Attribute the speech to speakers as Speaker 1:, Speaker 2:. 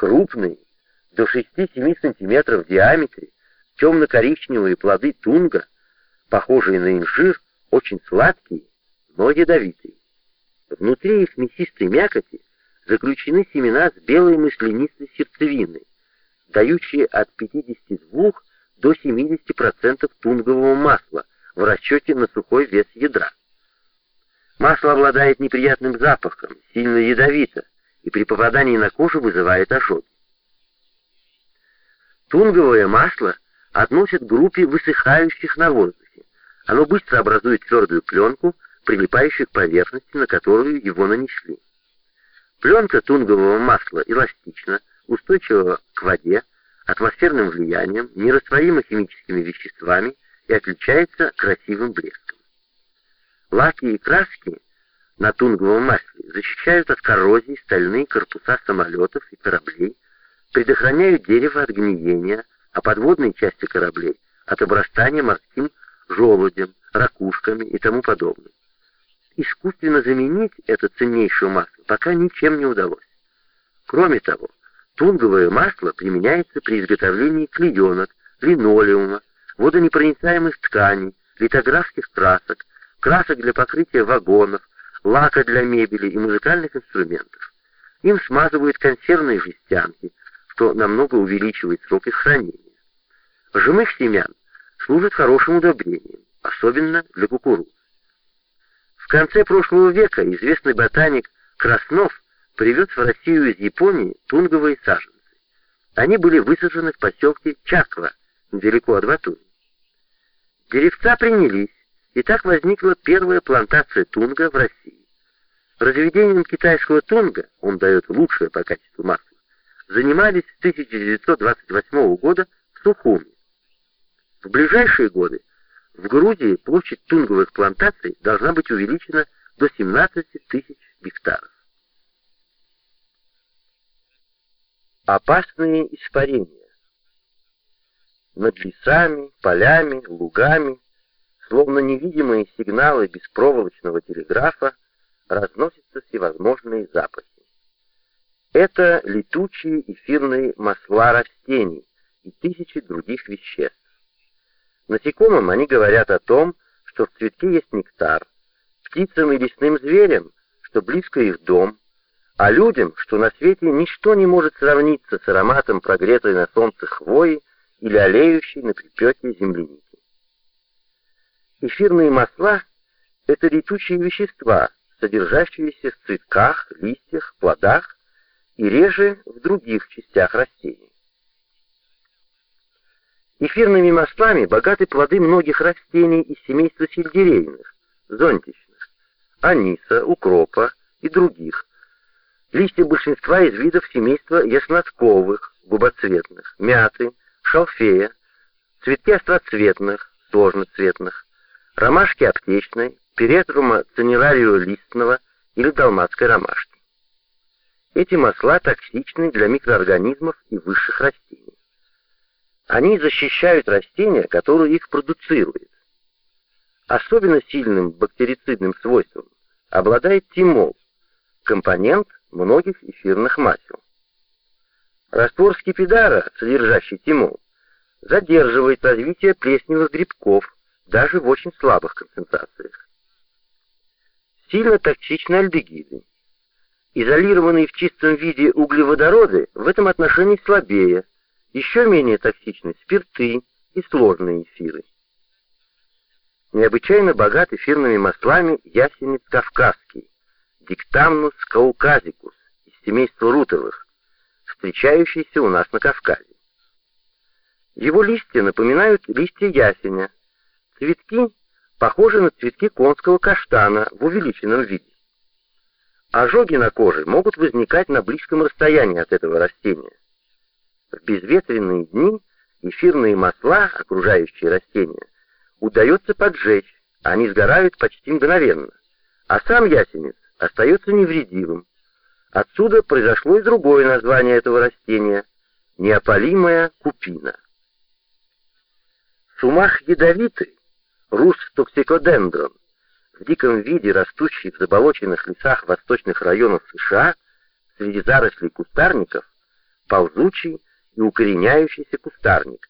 Speaker 1: Крупные, до 6-7 см в диаметре, темно-коричневые плоды тунга, похожие на инжир, очень сладкие, но ядовитые. Внутри их мясистой мякоти заключены семена с белой маслянистой сердцевиной, дающие от 52 до 70% тунгового масла в расчете на сухой вес ядра. Масло обладает неприятным запахом, сильно ядовито, и при попадании на кожу вызывает ожоги. Тунговое масло относят к группе высыхающих на воздухе. Оно быстро образует твердую пленку, прилипающую к поверхности, на которую его нанесли. Пленка тунгового масла эластична, устойчива к воде, атмосферным влиянием, нерастворима химическими веществами и отличается красивым блеском. Лаки и краски на тунговом масле защищают от коррозии стальные корпуса самолетов и кораблей, предохраняют дерево от гниения, а подводные части кораблей от обрастания морским желудем, ракушками и тому подобное. Искусственно заменить это ценнейшее масло пока ничем не удалось. Кроме того, тунговое масло применяется при изготовлении клеенок, линолеума, водонепроницаемых тканей, литографских красок, красок для покрытия вагонов, лака для мебели и музыкальных инструментов. Им смазывают консервные жестянки, что намного увеличивает срок их хранения. Жимых семян служит хорошим удобрением, особенно для кукурузы. В конце прошлого века известный ботаник Краснов привез в Россию из Японии тунговые саженцы. Они были высажены в поселке Чаква, недалеко от Батуми. Деревца принялись, и так возникла первая плантация тунга в России. Разведением китайского тунга, он дает лучшее по качеству масла, занимались с 1928 года в Сухуми. В ближайшие годы в Грузии площадь тунговых плантаций должна быть увеличена до 17 тысяч гектаров. Опасные испарения. Над лесами, полями, лугами Словно невидимые сигналы беспроволочного телеграфа разносятся всевозможные запахи. Это летучие эфирные масла растений и тысячи других веществ. Насекомым они говорят о том, что в цветке есть нектар, птицам и лесным зверям, что близко их дом, а людям, что на свете ничто не может сравниться с ароматом прогретой на солнце хвои или олеющей на припеке земляники. Эфирные масла — это летучие вещества, содержащиеся в цветках, листьях, плодах и реже в других частях растений. Эфирными маслами богаты плоды многих растений из семейства сельдерейных, зонтичных, аниса, укропа и других, листья большинства из видов семейства яснотковых, губоцветных, мяты, шалфея, цветки остроцветных, сложноцветных, ромашки аптечной, перетрума цинерарио листного или далматской ромашки. Эти масла токсичны для микроорганизмов и высших растений. Они защищают растения, которые их продуцируют. Особенно сильным бактерицидным свойством обладает тимол, компонент многих эфирных масел. Раствор скипидара, содержащий тимол, задерживает развитие плесневых грибков, даже в очень слабых концентрациях. Сильно токсичны альдегиды. Изолированные в чистом виде углеводороды в этом отношении слабее, еще менее токсичны спирты и сложные эфиры. Необычайно богат эфирными маслами ясенец кавказский, диктамнус кауказикус из семейства рутовых, встречающийся у нас на Кавказе. Его листья напоминают листья ясеня, Цветки похожи на цветки конского каштана в увеличенном виде. Ожоги на коже могут возникать на близком расстоянии от этого растения. В безветренные дни эфирные масла, окружающие растения, удается поджечь, они сгорают почти мгновенно, а сам ясенец остается невредимым. Отсюда произошло и другое название этого растения — неопалимая купина. Сумах ядовитый, Рус токсикодендрон, в диком виде растущий в заболоченных лесах восточных районов США среди зарослей кустарников, ползучий и укореняющийся кустарник,